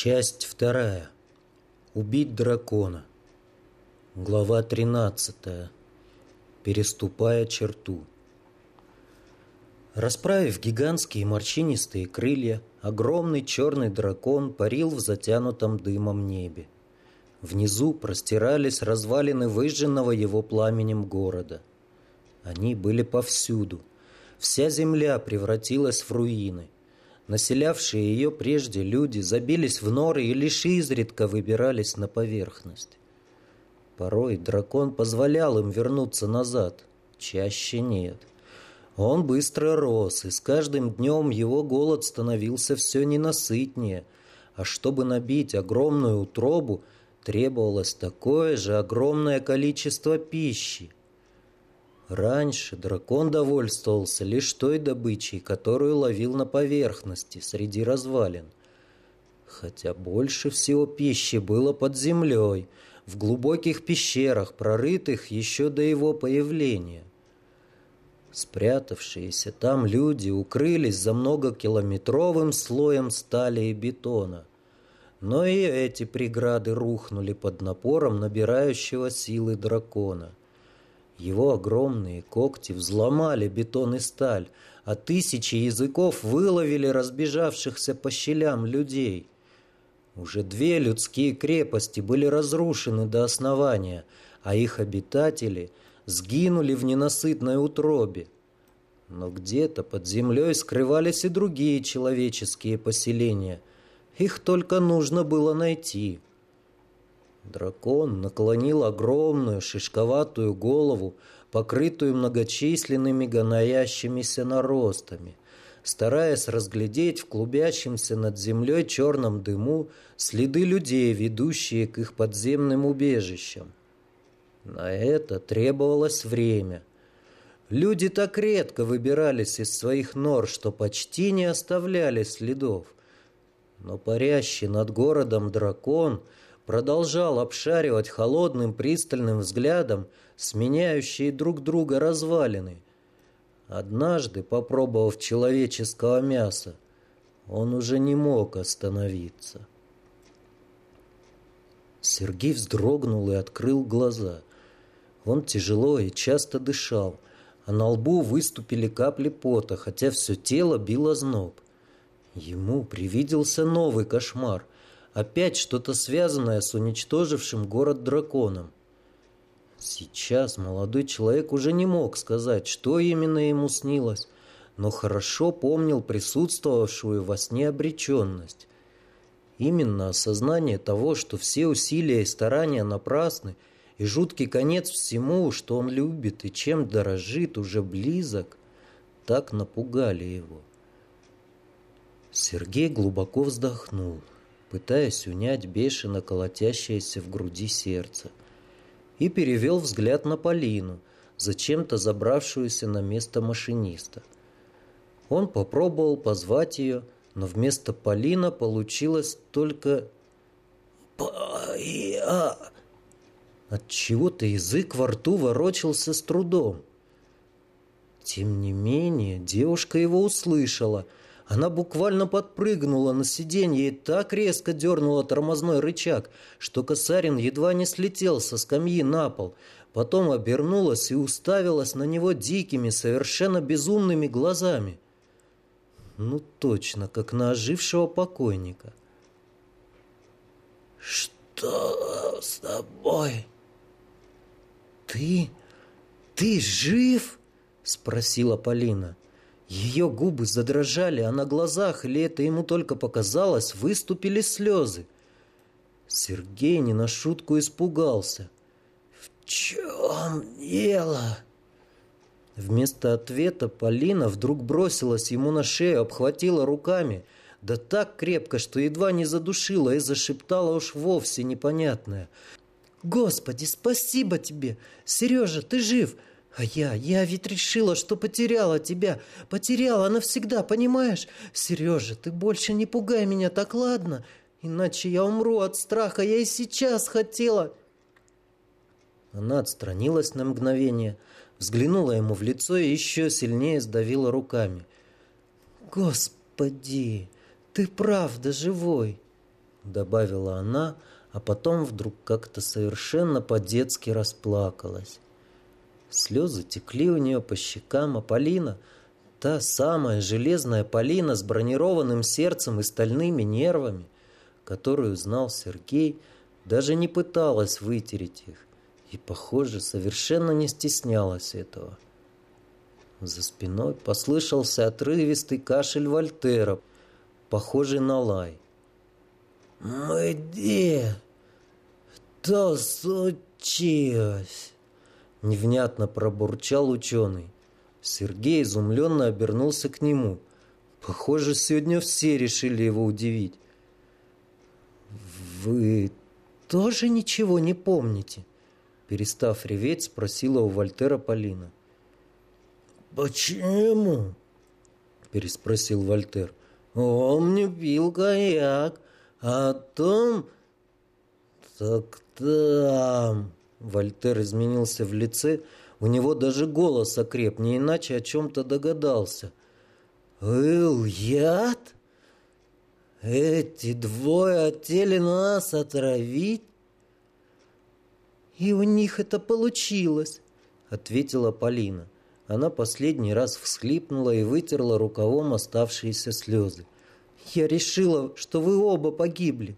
Часть вторая. Убить дракона. Глава тринадцатая. Переступая черту. Расправив гигантские морщинистые крылья, огромный черный дракон парил в затянутом дымом небе. Внизу простирались развалины выжженного его пламенем города. Они были повсюду. Вся земля превратилась в руины – Населявшие ее прежде люди забились в норы и лишь изредка выбирались на поверхность. Порой дракон позволял им вернуться назад, чаще нет. Он быстро рос, и с каждым днем его голод становился все ненасытнее, а чтобы набить огромную утробу, требовалось такое же огромное количество пищи. Раньше дракон довольствовался лишь той добычей, которую ловил на поверхности, среди развалин. Хотя больше всего пищи было под землей, в глубоких пещерах, прорытых еще до его появления. Спрятавшиеся там люди укрылись за многокилометровым слоем стали и бетона. Но и эти преграды рухнули под напором набирающего силы дракона. Его огромные когти взломали бетон и сталь, а тысячи языков выловили разбежавшихся по щелям людей. Уже две людские крепости были разрушены до основания, а их обитатели сгинули в ненасытной утробе. Но где-то под землей скрывались и другие человеческие поселения. Их только нужно было найти. Дракон наклонил огромную шишковатую голову, покрытую многочисленными гноящимися наростами, стараясь разглядеть в клубящемся над землей черном дыму следы людей, ведущие к их подземным убежищам. На это требовалось время. Люди так редко выбирались из своих нор, что почти не оставляли следов. Но парящий над городом дракон — продолжал обшаривать холодным пристальным взглядом сменяющие друг друга развалины. Однажды, попробовав человеческого мяса, он уже не мог остановиться. Сергей вздрогнул и открыл глаза. Он тяжело и часто дышал, а на лбу выступили капли пота, хотя все тело било зноб. Ему привиделся новый кошмар — Опять что-то связанное с уничтожившим город драконом. Сейчас молодой человек уже не мог сказать, что именно ему снилось, но хорошо помнил присутствовавшую во сне обреченность. Именно осознание того, что все усилия и старания напрасны, и жуткий конец всему, что он любит и чем дорожит, уже близок, так напугали его. Сергей глубоко вздохнул пытаясь унять бешено колотящееся в груди сердце, и перевел взгляд на Полину, зачем-то забравшуюся на место машиниста. Он попробовал позвать ее, но вместо Полина получилось только «Па-я!» Отчего-то язык во рту ворочался с трудом. Тем не менее, девушка его услышала – она буквально подпрыгнула на сиденье и так резко дернула тормозной рычаг, что Косарин едва не слетел со скамьи на пол. Потом обернулась и уставилась на него дикими, совершенно безумными глазами. Ну точно, как на ожившего покойника. «Что с тобой?» «Ты... ты жив?» — спросила Полина. Ее губы задрожали, а на глазах, или это ему только показалось, выступили слезы. Сергей не на шутку испугался. «В чем дело?» Вместо ответа Полина вдруг бросилась ему на шею, обхватила руками, да так крепко, что едва не задушила и зашептала уж вовсе непонятное. «Господи, спасибо тебе! Сережа, ты жив! А я, я ведь решила, что потеряла тебя. Потеряла навсегда, понимаешь? Сережа, ты больше не пугай меня, так ладно? Иначе я умру от страха. Я и сейчас хотела... Она отстранилась на мгновение, взглянула ему в лицо и еще сильнее сдавила руками. «Господи, ты правда живой!» добавила она, а потом вдруг как-то совершенно по-детски расплакалась. Слезы текли у нее по щекам, а Полина, та самая железная Полина с бронированным сердцем и стальными нервами, которую знал Сергей, даже не пыталась вытереть их и, похоже, совершенно не стеснялась этого. За спиной послышался отрывистый кашель Вольтера, похожий на лай. «Мы где? Что случилось?» Невнятно пробурчал ученый. Сергей изумленно обернулся к нему. Похоже, сегодня все решили его удивить. «Вы тоже ничего не помните?» Перестав реветь, спросила у Вольтера Полина. «Почему?» Переспросил Вольтер. «Он мне пил коньяк, а том...» «Так там...» Вольтер изменился в лице, у него даже голос окреп, не иначе о чем-то догадался. «Был яд? Эти двое хотели нас отравить?» «И у них это получилось», — ответила Полина. Она последний раз всхлипнула и вытерла рукавом оставшиеся слезы. «Я решила, что вы оба погибли».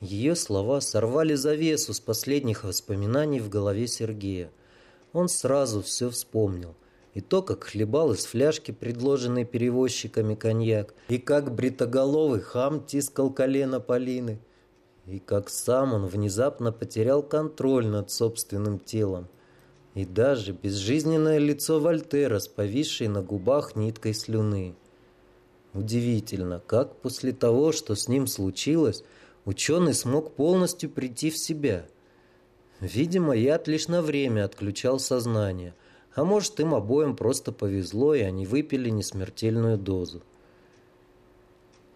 Ее слова сорвали завесу с последних воспоминаний в голове Сергея. Он сразу все вспомнил. И то, как хлебал из фляжки, предложенной перевозчиками коньяк, и как бритоголовый хам тискал колено Полины, и как сам он внезапно потерял контроль над собственным телом, и даже безжизненное лицо Вольтера с повисшей на губах ниткой слюны. Удивительно, как после того, что с ним случилось, ученый смог полностью прийти в себя. Видимо, яд лишь на время отключал сознание, а может им обоим просто повезло, и они выпили несмертельную дозу.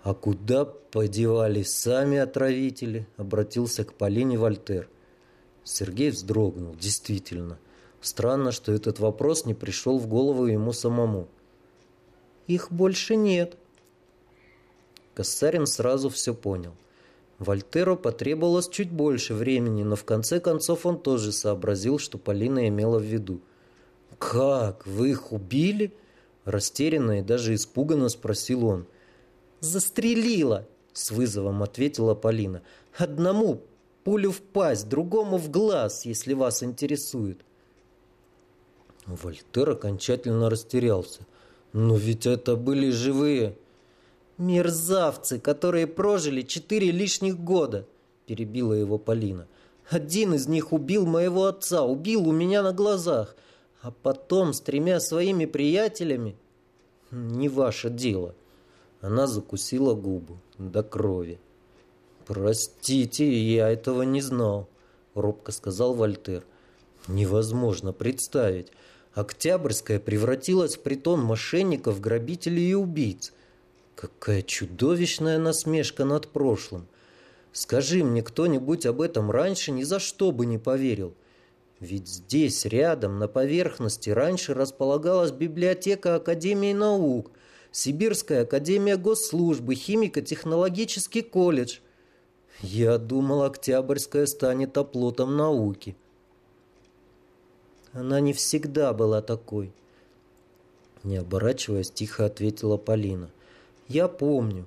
«А куда подевались сами отравители?» — обратился к Полине Вольтер. Сергей вздрогнул. Действительно. Странно, что этот вопрос не пришел в голову ему самому. «Их больше нет». Кассарин сразу все понял. Вольтеру потребовалось чуть больше времени, но в конце концов он тоже сообразил, что Полина имела в виду. «Как? Вы их убили?» Растерянно и даже испуганно спросил он. «Застрелила!» — с вызовом ответила Полина. «Одному пулю в пасть, другому в глаз, если вас интересует». Вольтер окончательно растерялся. «Но ведь это были живые...» «Мерзавцы, которые прожили четыре лишних года», – перебила его Полина. «Один из них убил моего отца, убил у меня на глазах, а потом с тремя своими приятелями...» «Не ваше дело». Она закусила губу до крови. «Простите, я этого не знал», – робко сказал Вольтер. «Невозможно представить. Октябрьская превратилась в притон мошенников, грабителей и убийц. Какая чудовищная насмешка над прошлым. Скажи мне кто-нибудь об этом раньше, ни за что бы не поверил. Ведь здесь, рядом, на поверхности, раньше располагалась библиотека Академии наук, Сибирская Академия Госслужбы, Химико-технологический колледж. Я думал, Октябрьская станет оплотом науки. Она не всегда была такой. Не оборачиваясь, тихо ответила Полина. — я помню.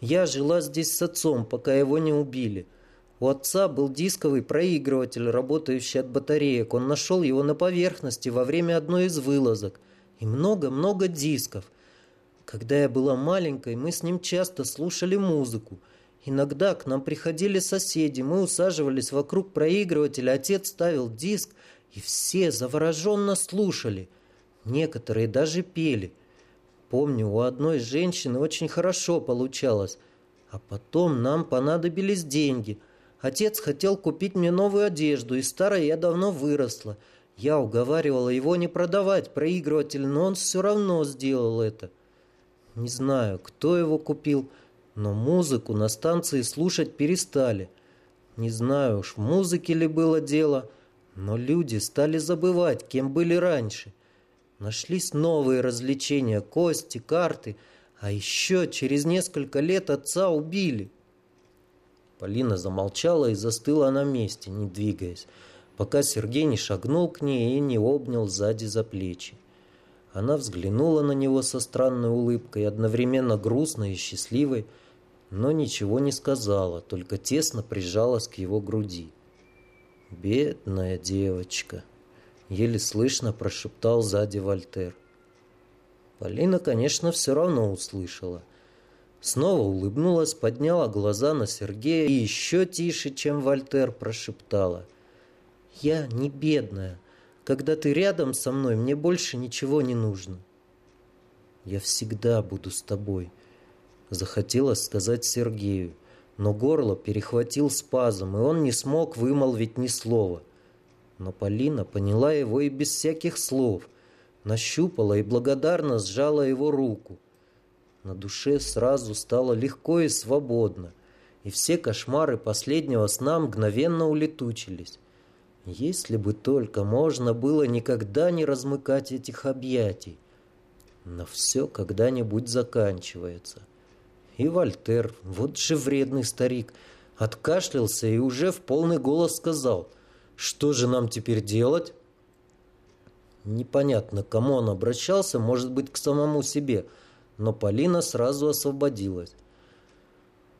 Я жила здесь с отцом, пока его не убили. У отца был дисковый проигрыватель, работающий от батареек. Он нашел его на поверхности во время одной из вылазок. И много-много дисков. Когда я была маленькой, мы с ним часто слушали музыку. Иногда к нам приходили соседи, мы усаживались вокруг проигрывателя, отец ставил диск, и все завороженно слушали. Некоторые даже пели – Помню, у одной женщины очень хорошо получалось. А потом нам понадобились деньги. Отец хотел купить мне новую одежду, и старая я давно выросла. Я уговаривала его не продавать проигрыватель, но он все равно сделал это. Не знаю, кто его купил, но музыку на станции слушать перестали. Не знаю уж, в музыке ли было дело, но люди стали забывать, кем были раньше – Нашлись новые развлечения, кости, карты, а еще через несколько лет отца убили. Полина замолчала и застыла на месте, не двигаясь, пока Сергей не шагнул к ней и не обнял сзади за плечи. Она взглянула на него со странной улыбкой, одновременно грустной и счастливой, но ничего не сказала, только тесно прижалась к его груди. «Бедная девочка!» — еле слышно прошептал сзади Вольтер. Полина, конечно, все равно услышала. Снова улыбнулась, подняла глаза на Сергея и еще тише, чем Вольтер, прошептала. «Я не бедная. Когда ты рядом со мной, мне больше ничего не нужно». «Я всегда буду с тобой», — захотелось сказать Сергею, но горло перехватил спазм, и он не смог вымолвить ни слова. Но Полина поняла его и без всяких слов — нащупала и благодарно сжала его руку. На душе сразу стало легко и свободно, и все кошмары последнего сна мгновенно улетучились. Если бы только можно было никогда не размыкать этих объятий. Но все когда-нибудь заканчивается. И Вольтер, вот же вредный старик, откашлялся и уже в полный голос сказал, «Что же нам теперь делать?» Непонятно, к кому он обращался, может быть, к самому себе, но Полина сразу освободилась.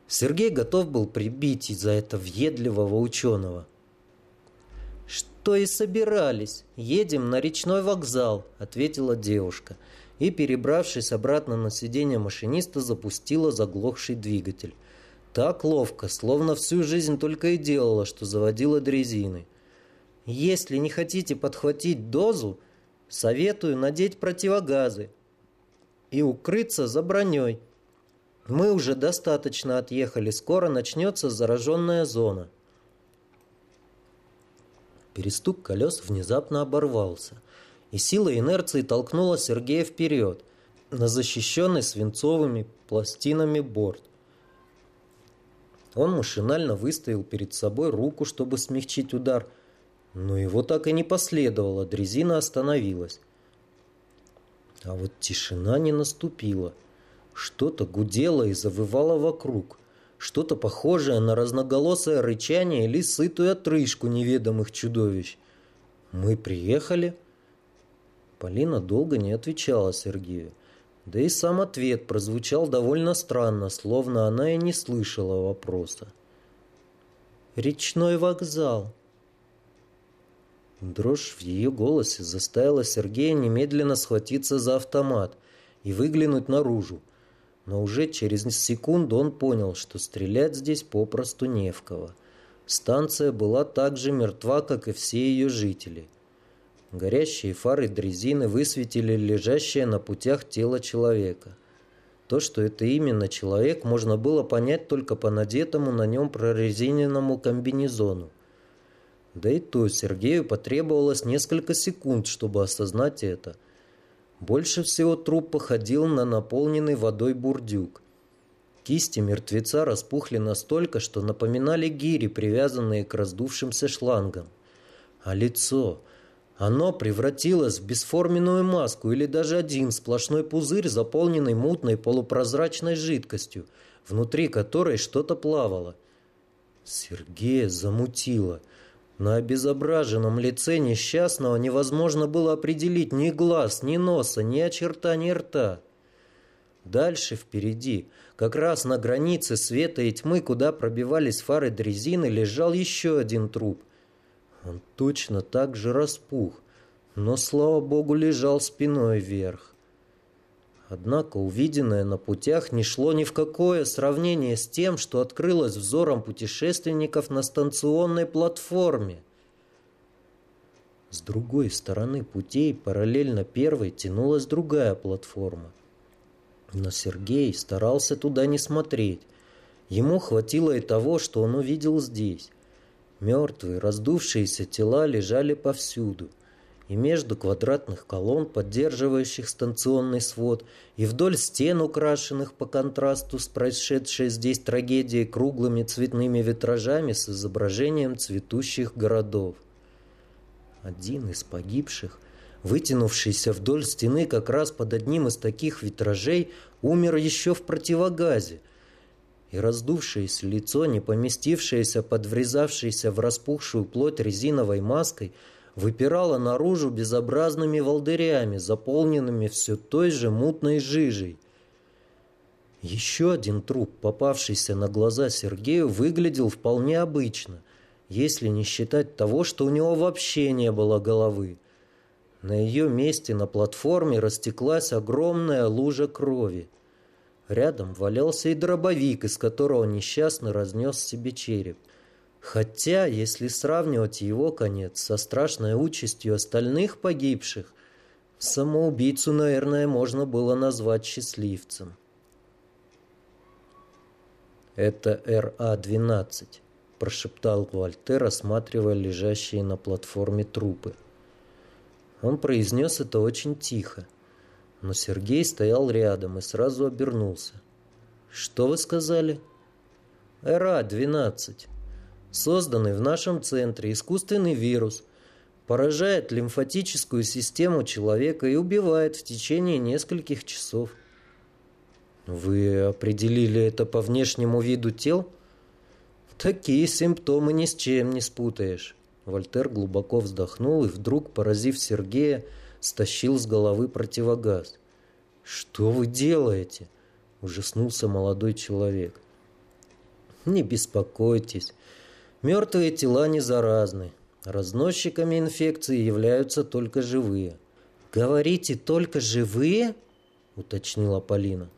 Сергей готов был прибить из-за этого въедливого ученого. «Что и собирались. Едем на речной вокзал», — ответила девушка. И, перебравшись обратно на сиденье машиниста, запустила заглохший двигатель. Так ловко, словно всю жизнь только и делала, что заводила дрезины. «Если не хотите подхватить дозу, Советую надеть противогазы и укрыться за броней. Мы уже достаточно отъехали, скоро начнется зараженная зона. Перестук колес внезапно оборвался, и сила инерции толкнула Сергея вперед, на защищенный свинцовыми пластинами борт. Он машинально выставил перед собой руку, чтобы смягчить удар, но его так и не последовало, дрезина остановилась. А вот тишина не наступила. Что-то гудело и завывало вокруг. Что-то похожее на разноголосое рычание или сытую отрыжку неведомых чудовищ. «Мы приехали?» Полина долго не отвечала Сергею. Да и сам ответ прозвучал довольно странно, словно она и не слышала вопроса. «Речной вокзал», Дрожь в ее голосе заставила Сергея немедленно схватиться за автомат и выглянуть наружу. Но уже через секунду он понял, что стрелять здесь попросту не в кого. Станция была так же мертва, как и все ее жители. Горящие фары дрезины высветили лежащее на путях тело человека. То, что это именно человек, можно было понять только по надетому на нем прорезиненному комбинезону. Да и то Сергею потребовалось несколько секунд, чтобы осознать это. Больше всего труп походил на наполненный водой бурдюк. Кисти мертвеца распухли настолько, что напоминали гири, привязанные к раздувшимся шлангам. А лицо... Оно превратилось в бесформенную маску или даже один сплошной пузырь, заполненный мутной полупрозрачной жидкостью, внутри которой что-то плавало. Сергея замутило – на обезображенном лице несчастного невозможно было определить ни глаз, ни носа, ни очертаний рта. Дальше впереди, как раз на границе света и тьмы, куда пробивались фары дрезины, лежал еще один труп. Он точно так же распух, но, слава богу, лежал спиной вверх. Однако увиденное на путях не шло ни в какое сравнение с тем, что открылось взором путешественников на станционной платформе. С другой стороны путей, параллельно первой, тянулась другая платформа. Но Сергей старался туда не смотреть. Ему хватило и того, что он увидел здесь. Мертвые, раздувшиеся тела лежали повсюду и между квадратных колонн, поддерживающих станционный свод, и вдоль стен, украшенных по контрасту с происшедшей здесь трагедией круглыми цветными витражами с изображением цветущих городов. Один из погибших, вытянувшийся вдоль стены как раз под одним из таких витражей, умер еще в противогазе. и раздувшееся лицо, не поместившееся под врезавшейся в распухшую плоть резиновой маской, выпирало наружу безобразными волдырями, заполненными все той же мутной жижей. Еще один труп, попавшийся на глаза Сергею, выглядел вполне обычно, если не считать того, что у него вообще не было головы. На ее месте на платформе растеклась огромная лужа крови. Рядом валялся и дробовик, из которого несчастно разнес себе череп. Хотя, если сравнивать его конец со страшной участью остальных погибших, самоубийцу, наверное, можно было назвать счастливцем. «Это РА-12», – прошептал Вольтер, осматривая лежащие на платформе трупы. Он произнес это очень тихо. Но Сергей стоял рядом и сразу обернулся. «Что вы сказали?» «РА-12. Созданный в нашем центре искусственный вирус. Поражает лимфатическую систему человека и убивает в течение нескольких часов». «Вы определили это по внешнему виду тел?» «Такие симптомы ни с чем не спутаешь». Вольтер глубоко вздохнул и вдруг, поразив Сергея, стащил с головы противогаз. «Что вы делаете?» – ужаснулся молодой человек. «Не беспокойтесь. Мертвые тела не заразны. Разносчиками инфекции являются только живые». «Говорите, только живые?» – уточнила Полина.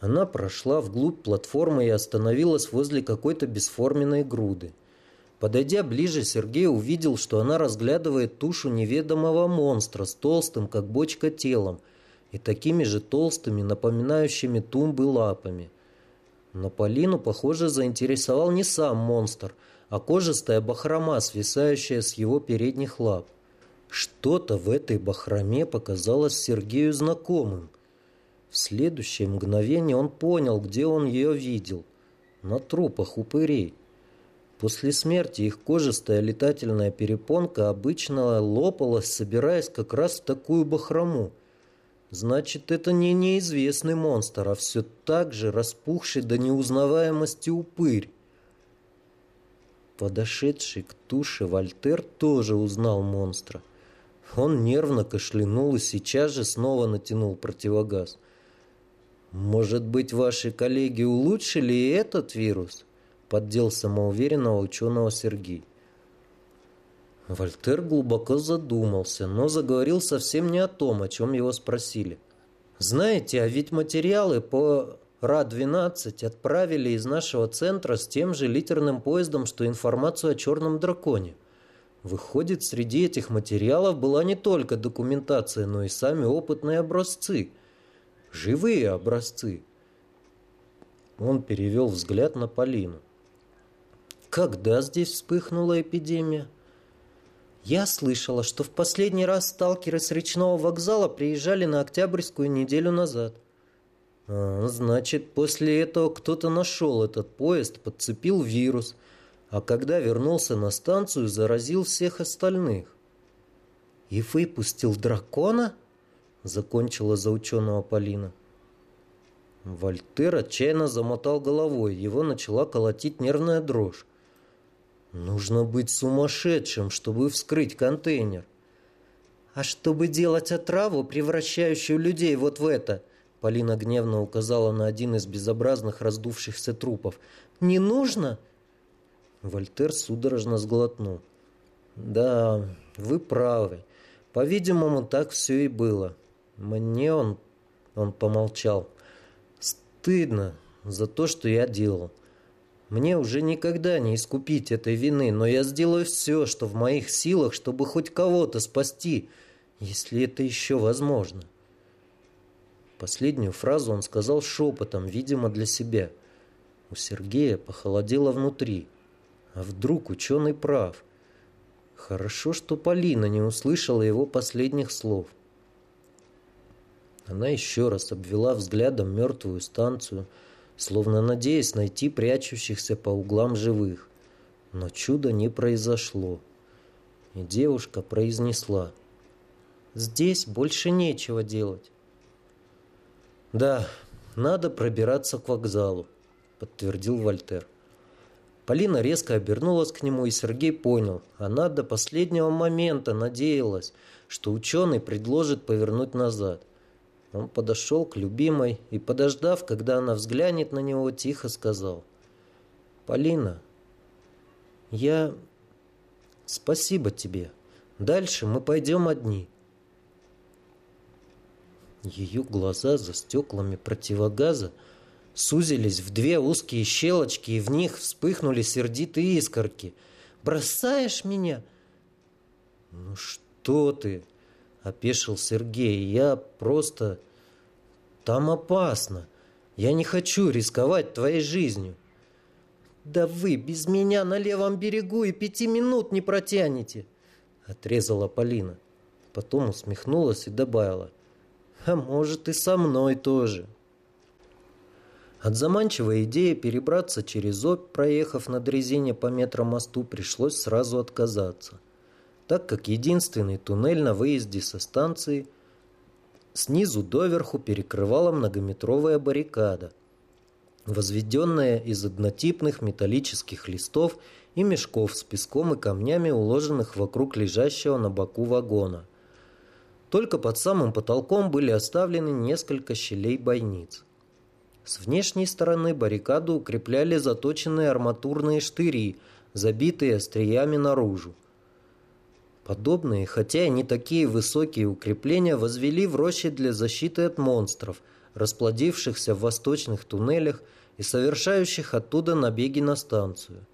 Она прошла вглубь платформы и остановилась возле какой-то бесформенной груды. Подойдя ближе, Сергей увидел, что она разглядывает тушу неведомого монстра с толстым, как бочка, телом и такими же толстыми, напоминающими тумбы лапами. Но Полину, похоже, заинтересовал не сам монстр, а кожистая бахрома, свисающая с его передних лап. Что-то в этой бахроме показалось Сергею знакомым. В следующее мгновение он понял, где он ее видел. На трупах упырей. После смерти их кожистая летательная перепонка обычно лопалась, собираясь как раз в такую бахрому. Значит, это не неизвестный монстр, а все так же распухший до неузнаваемости упырь. Подошедший к туше Вольтер тоже узнал монстра. Он нервно кашлянул и сейчас же снова натянул противогаз. «Может быть, ваши коллеги улучшили и этот вирус?» поддел самоуверенного ученого Сергей. Вольтер глубоко задумался, но заговорил совсем не о том, о чем его спросили. «Знаете, а ведь материалы по РА-12 отправили из нашего центра с тем же литерным поездом, что информацию о черном драконе. Выходит, среди этих материалов была не только документация, но и сами опытные образцы. Живые образцы». Он перевел взгляд на Полину. Когда здесь вспыхнула эпидемия? Я слышала, что в последний раз сталкеры с речного вокзала приезжали на Октябрьскую неделю назад. А, значит, после этого кто-то нашел этот поезд, подцепил вирус, а когда вернулся на станцию, заразил всех остальных. «И выпустил дракона?» — закончила за ученого Полина. Вольтер отчаянно замотал головой, его начала колотить нервная дрожь. Нужно быть сумасшедшим, чтобы вскрыть контейнер. А чтобы делать отраву, превращающую людей вот в это, Полина гневно указала на один из безобразных раздувшихся трупов. Не нужно? Вольтер судорожно сглотнул. Да, вы правы. По-видимому, так все и было. Мне он... Он помолчал. Стыдно за то, что я делал. Мне уже никогда не искупить этой вины, но я сделаю все, что в моих силах, чтобы хоть кого-то спасти, если это еще возможно. Последнюю фразу он сказал шепотом, видимо, для себя. У Сергея похолодело внутри. А вдруг ученый прав? Хорошо, что Полина не услышала его последних слов. Она еще раз обвела взглядом мертвую станцию, словно надеясь найти прячущихся по углам живых. Но чуда не произошло. И девушка произнесла. «Здесь больше нечего делать». «Да, надо пробираться к вокзалу», подтвердил Вольтер. Полина резко обернулась к нему, и Сергей понял, она до последнего момента надеялась, что ученый предложит повернуть назад. Он подошел к любимой и, подождав, когда она взглянет на него, тихо сказал. «Полина, я... Спасибо тебе. Дальше мы пойдем одни». Ее глаза за стеклами противогаза сузились в две узкие щелочки, и в них вспыхнули сердитые искорки. «Бросаешь меня?» «Ну что ты?» — опешил Сергей. «Я просто... Там опасно. Я не хочу рисковать твоей жизнью». «Да вы без меня на левом берегу и пяти минут не протянете!» — отрезала Полина. Потом усмехнулась и добавила. «А может, и со мной тоже». От заманчивой идеи перебраться через Обь, проехав на дрезине по метромосту, пришлось сразу отказаться, так как единственный туннель на выезде со станции снизу доверху перекрывала многометровая баррикада, возведенная из однотипных металлических листов и мешков с песком и камнями, уложенных вокруг лежащего на боку вагона. Только под самым потолком были оставлены несколько щелей бойниц. С внешней стороны баррикаду укрепляли заточенные арматурные штыри, забитые остриями наружу. Подобные, хотя и не такие высокие укрепления, возвели в роще для защиты от монстров, расплодившихся в восточных туннелях и совершающих оттуда набеги на станцию.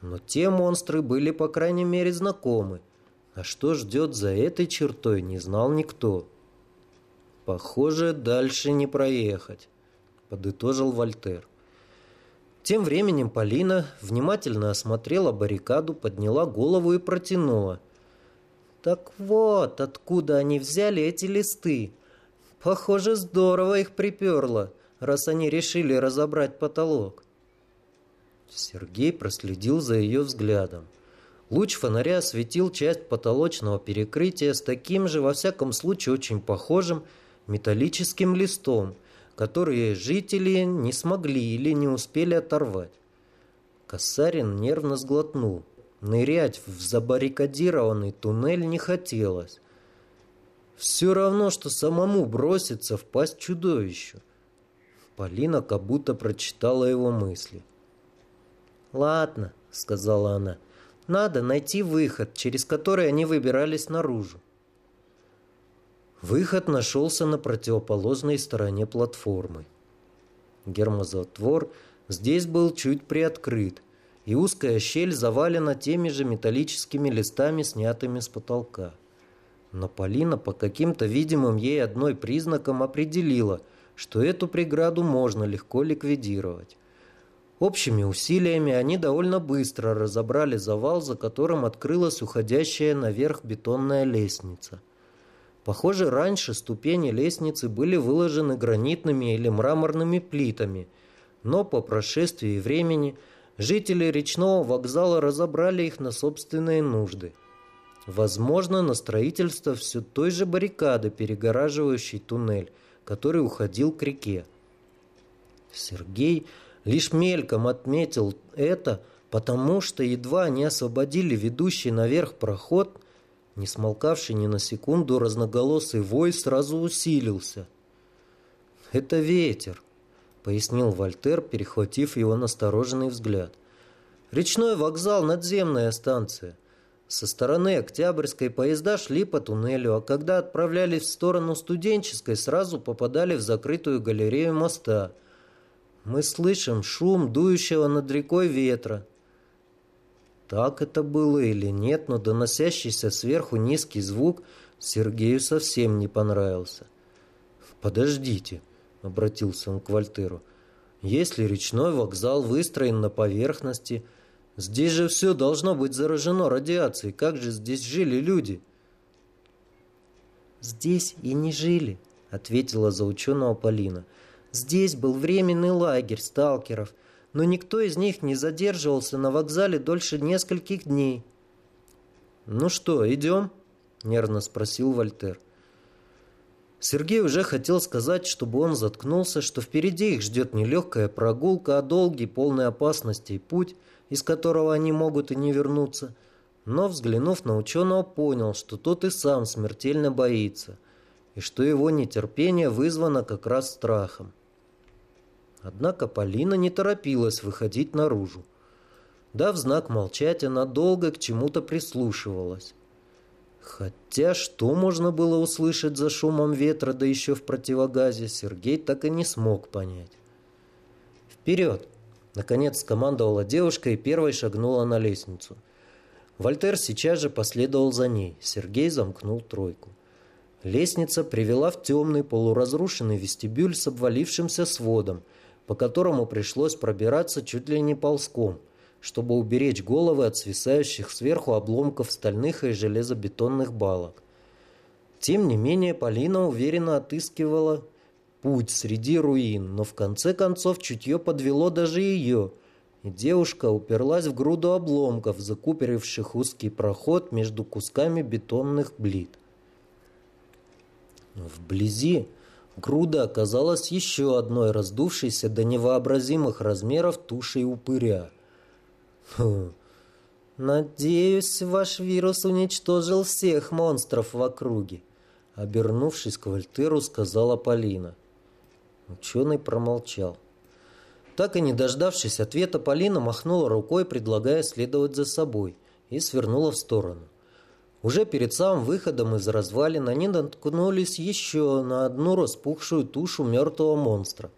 Но те монстры были, по крайней мере, знакомы. А что ждет за этой чертой, не знал никто. Похоже, дальше не проехать подытожил Вольтер. Тем временем Полина внимательно осмотрела баррикаду, подняла голову и протянула. «Так вот, откуда они взяли эти листы. Похоже, здорово их приперло, раз они решили разобрать потолок». Сергей проследил за ее взглядом. Луч фонаря осветил часть потолочного перекрытия с таким же, во всяком случае, очень похожим металлическим листом, которые жители не смогли или не успели оторвать. Косарин нервно сглотнул. Нырять в забаррикадированный туннель не хотелось. Все равно, что самому броситься в пасть чудовищу. Полина как будто прочитала его мысли. «Ладно», — сказала она, — «надо найти выход, через который они выбирались наружу». Выход нашелся на противоположной стороне платформы. Гермозатвор здесь был чуть приоткрыт, и узкая щель завалена теми же металлическими листами, снятыми с потолка. Но Полина по каким-то видимым ей одной признакам определила, что эту преграду можно легко ликвидировать. Общими усилиями они довольно быстро разобрали завал, за которым открылась уходящая наверх бетонная лестница – Похоже, раньше ступени лестницы были выложены гранитными или мраморными плитами, но по прошествии времени жители речного вокзала разобрали их на собственные нужды. Возможно, на строительство все той же баррикады, перегораживающей туннель, который уходил к реке. Сергей лишь мельком отметил это, потому что едва они освободили ведущий наверх проход – не смолкавший ни на секунду, разноголосый вой сразу усилился. «Это ветер», — пояснил Вольтер, перехватив его настороженный взгляд. «Речной вокзал — надземная станция. Со стороны Октябрьской поезда шли по туннелю, а когда отправлялись в сторону Студенческой, сразу попадали в закрытую галерею моста. Мы слышим шум дующего над рекой ветра. Так это было или нет, но доносящийся сверху низкий звук Сергею совсем не понравился. «Подождите», — обратился он к Вольтеру, — «если речной вокзал выстроен на поверхности, здесь же все должно быть заражено радиацией. Как же здесь жили люди?» «Здесь и не жили», — ответила за ученого Полина. «Здесь был временный лагерь сталкеров» но никто из них не задерживался на вокзале дольше нескольких дней. «Ну что, идем?» – нервно спросил Вольтер. Сергей уже хотел сказать, чтобы он заткнулся, что впереди их ждет не легкая прогулка, а долгий, полный опасностей путь, из которого они могут и не вернуться. Но, взглянув на ученого, понял, что тот и сам смертельно боится, и что его нетерпение вызвано как раз страхом. Однако Полина не торопилась выходить наружу. Дав знак молчать, она долго к чему-то прислушивалась. Хотя что можно было услышать за шумом ветра, да еще в противогазе, Сергей так и не смог понять. «Вперед!» — наконец скомандовала девушка и первой шагнула на лестницу. Вольтер сейчас же последовал за ней. Сергей замкнул тройку. Лестница привела в темный полуразрушенный вестибюль с обвалившимся сводом, по которому пришлось пробираться чуть ли не ползком — чтобы уберечь головы от свисающих сверху обломков стальных и железобетонных балок. Тем не менее, Полина уверенно отыскивала путь среди руин, но в конце концов чутье подвело даже ее, и девушка уперлась в груду обломков, закупоривших узкий проход между кусками бетонных блит. Вблизи груда оказалась еще одной раздувшейся до невообразимых размеров тушей упыря – Фу. Надеюсь, ваш вирус уничтожил всех монстров в округе. Обернувшись к Вольтеру, сказала Полина. Ученый промолчал. Так и не дождавшись ответа, Полина махнула рукой, предлагая следовать за собой, и свернула в сторону. Уже перед самым выходом из развалин они наткнулись еще на одну распухшую тушу мертвого монстра.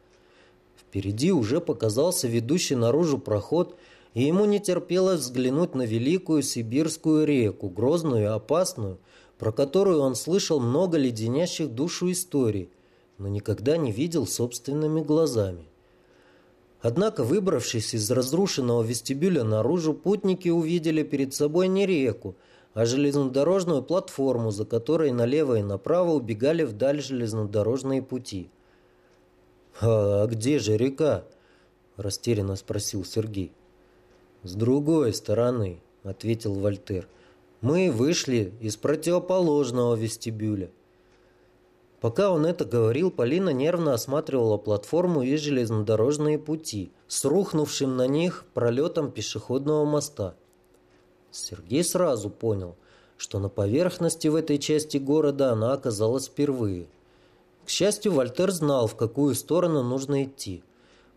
Впереди уже показался ведущий наружу проход – и ему не терпелось взглянуть на великую сибирскую реку, грозную и опасную, про которую он слышал много леденящих душу историй, но никогда не видел собственными глазами. Однако, выбравшись из разрушенного вестибюля наружу, путники увидели перед собой не реку, а железнодорожную платформу, за которой налево и направо убегали вдаль железнодорожные пути. «А где же река?» – растерянно спросил Сергей. «С другой стороны», — ответил Вольтер. «Мы вышли из противоположного вестибюля». Пока он это говорил, Полина нервно осматривала платформу и железнодорожные пути с рухнувшим на них пролетом пешеходного моста. Сергей сразу понял, что на поверхности в этой части города она оказалась впервые. К счастью, Вольтер знал, в какую сторону нужно идти –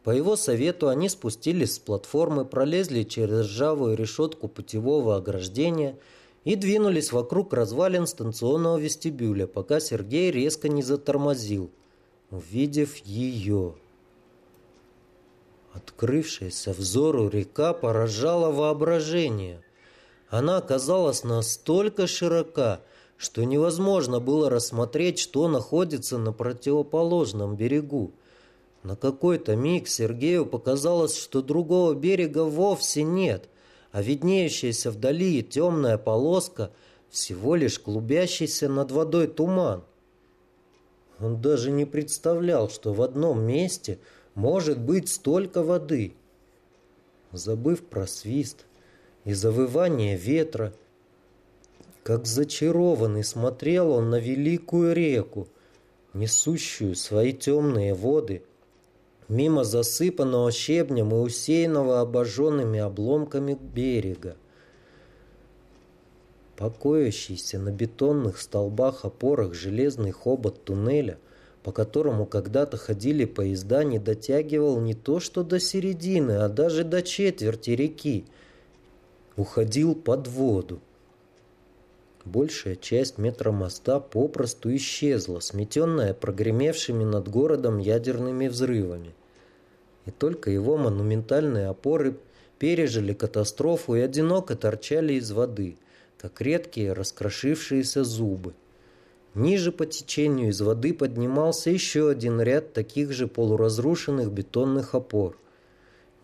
по его совету они спустились с платформы, пролезли через ржавую решетку путевого ограждения и двинулись вокруг развалин станционного вестибюля, пока Сергей резко не затормозил, увидев ее. Открывшаяся взору река поражала воображение. Она оказалась настолько широка, что невозможно было рассмотреть, что находится на противоположном берегу. На какой-то миг Сергею показалось, что другого берега вовсе нет, а виднеющаяся вдали темная полоска всего лишь клубящийся над водой туман. Он даже не представлял, что в одном месте может быть столько воды. Забыв про свист и завывание ветра, как зачарованный смотрел он на великую реку, несущую свои темные воды – мимо засыпанного щебнем и усеянного обожженными обломками берега. Покоящийся на бетонных столбах-опорах железный хобот туннеля, по которому когда-то ходили поезда, не дотягивал не то что до середины, а даже до четверти реки. Уходил под воду. Большая часть метромоста попросту исчезла, сметенная прогремевшими над городом ядерными взрывами. И только его монументальные опоры пережили катастрофу и одиноко торчали из воды, как редкие раскрошившиеся зубы. Ниже по течению из воды поднимался еще один ряд таких же полуразрушенных бетонных опор.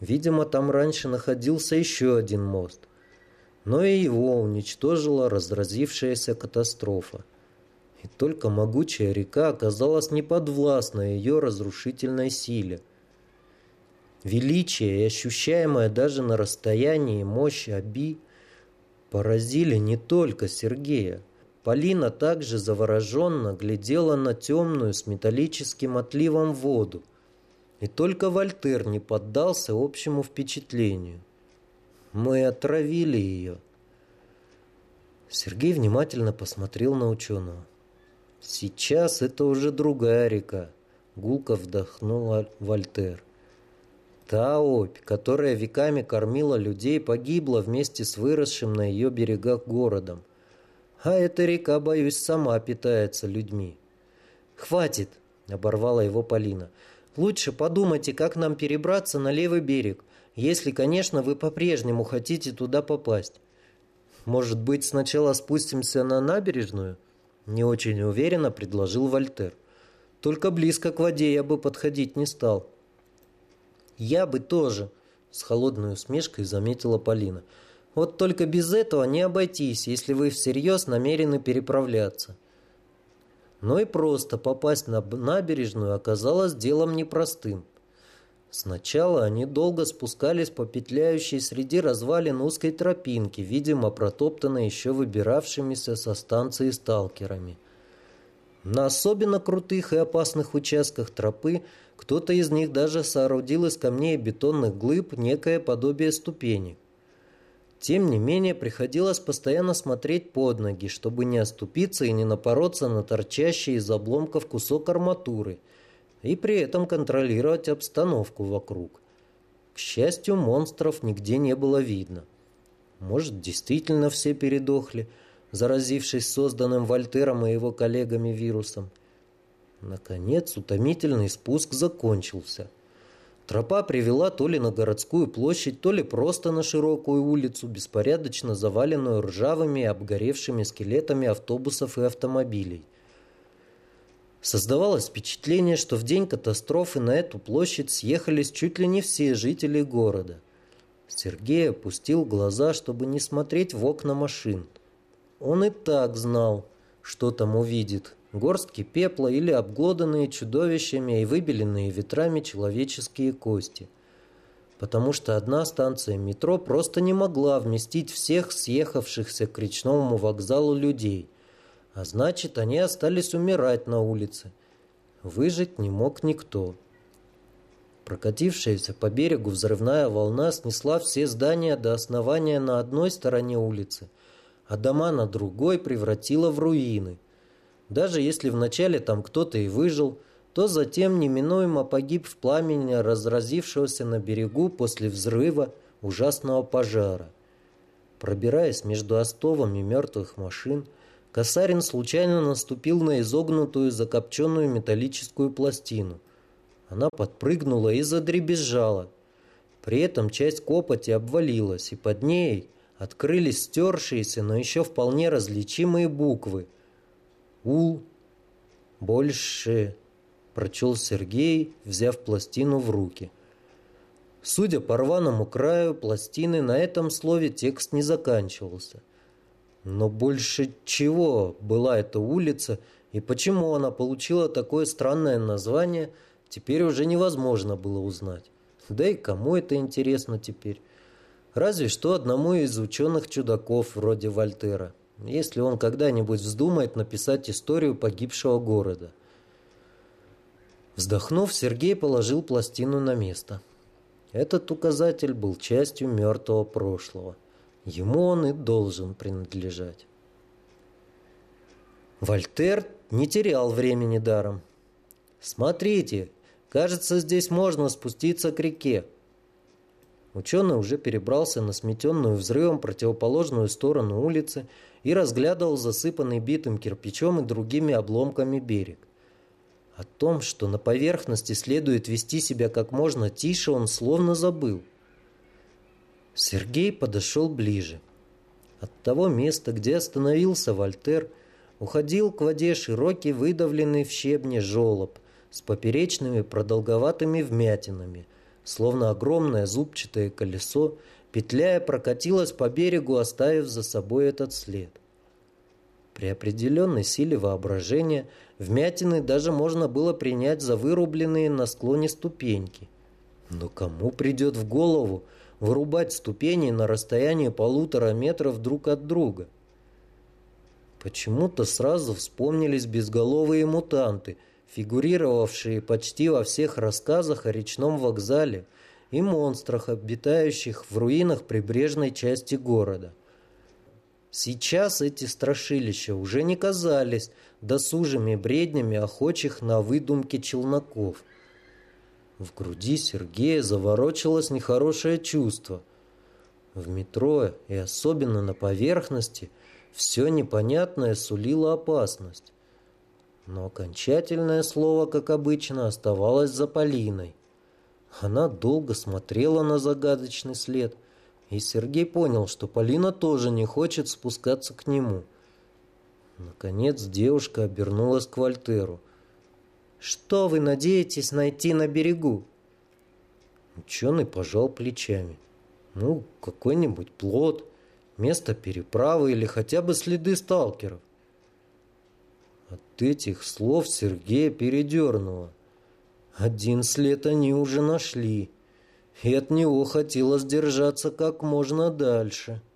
Видимо, там раньше находился еще один мост – но и его уничтожила разразившаяся катастрофа. И только могучая река оказалась неподвластна ее разрушительной силе. Величие и ощущаемое даже на расстоянии мощь Аби поразили не только Сергея. Полина также завороженно глядела на темную с металлическим отливом воду. И только Вольтер не поддался общему впечатлению. Мы отравили ее. Сергей внимательно посмотрел на ученого. Сейчас это уже другая река. Гулко вдохнул Вольтер. Та опь, которая веками кормила людей, погибла вместе с выросшим на ее берегах городом. А эта река, боюсь, сама питается людьми. «Хватит!» – оборвала его Полина. «Лучше подумайте, как нам перебраться на левый берег, если, конечно, вы по-прежнему хотите туда попасть. Может быть, сначала спустимся на набережную?» Не очень уверенно предложил Вольтер. «Только близко к воде я бы подходить не стал». «Я бы тоже», – с холодной усмешкой заметила Полина. «Вот только без этого не обойтись, если вы всерьез намерены переправляться». Но и просто попасть на набережную оказалось делом непростым. Сначала они долго спускались по петляющей среди развалин узкой тропинки, видимо, протоптанной еще выбиравшимися со станции сталкерами. На особенно крутых и опасных участках тропы кто-то из них даже соорудил из камней и бетонных глыб некое подобие ступенек. Тем не менее, приходилось постоянно смотреть под ноги, чтобы не оступиться и не напороться на торчащий из обломков кусок арматуры, и при этом контролировать обстановку вокруг. К счастью, монстров нигде не было видно. Может, действительно все передохли, заразившись созданным Вольтером и его коллегами вирусом. Наконец, утомительный спуск закончился. Тропа привела то ли на городскую площадь, то ли просто на широкую улицу, беспорядочно заваленную ржавыми и обгоревшими скелетами автобусов и автомобилей. Создавалось впечатление, что в день катастрофы на эту площадь съехались чуть ли не все жители города. Сергей опустил глаза, чтобы не смотреть в окна машин. Он и так знал, что там увидит, горстки пепла или обглоданные чудовищами и выбеленные ветрами человеческие кости. Потому что одна станция метро просто не могла вместить всех съехавшихся к речному вокзалу людей. А значит, они остались умирать на улице. Выжить не мог никто. Прокатившаяся по берегу взрывная волна снесла все здания до основания на одной стороне улицы, а дома на другой превратила в руины. Даже если вначале там кто-то и выжил, то затем неминуемо погиб в пламени разразившегося на берегу после взрыва ужасного пожара. Пробираясь между остовами мертвых машин, Косарин случайно наступил на изогнутую закопченную металлическую пластину. Она подпрыгнула и задребезжала. При этом часть копоти обвалилась, и под ней открылись стершиеся, но еще вполне различимые буквы – у больше, прочел Сергей, взяв пластину в руки. Судя по рваному краю пластины, на этом слове текст не заканчивался. Но больше чего была эта улица и почему она получила такое странное название, теперь уже невозможно было узнать. Да и кому это интересно теперь? Разве что одному из ученых-чудаков вроде Вольтера если он когда-нибудь вздумает написать историю погибшего города. Вздохнув, Сергей положил пластину на место. Этот указатель был частью мертвого прошлого. Ему он и должен принадлежать. Вольтер не терял времени даром. «Смотрите, кажется, здесь можно спуститься к реке», Ученый уже перебрался на сметенную взрывом противоположную сторону улицы и разглядывал засыпанный битым кирпичом и другими обломками берег. О том, что на поверхности следует вести себя как можно тише, он словно забыл. Сергей подошел ближе. От того места, где остановился Вольтер, уходил к воде широкий выдавленный в щебне желоб с поперечными продолговатыми вмятинами, словно огромное зубчатое колесо, петляя прокатилась по берегу, оставив за собой этот след. При определенной силе воображения вмятины даже можно было принять за вырубленные на склоне ступеньки. Но кому придет в голову вырубать ступени на расстоянии полутора метров друг от друга? Почему-то сразу вспомнились безголовые мутанты, фигурировавшие почти во всех рассказах о речном вокзале и монстрах, обитающих в руинах прибрежной части города. Сейчас эти страшилища уже не казались досужими бреднями охочих на выдумки челноков. В груди Сергея заворочилось нехорошее чувство. В метро и особенно на поверхности все непонятное сулило опасность. Но окончательное слово, как обычно, оставалось за Полиной. Она долго смотрела на загадочный след, и Сергей понял, что Полина тоже не хочет спускаться к нему. Наконец девушка обернулась к Вольтеру. «Что вы надеетесь найти на берегу?» Ученый пожал плечами. «Ну, какой-нибудь плод, место переправы или хотя бы следы сталкеров». От этих слов Сергея передернуло. Один след они уже нашли, и от него хотелось держаться как можно дальше. —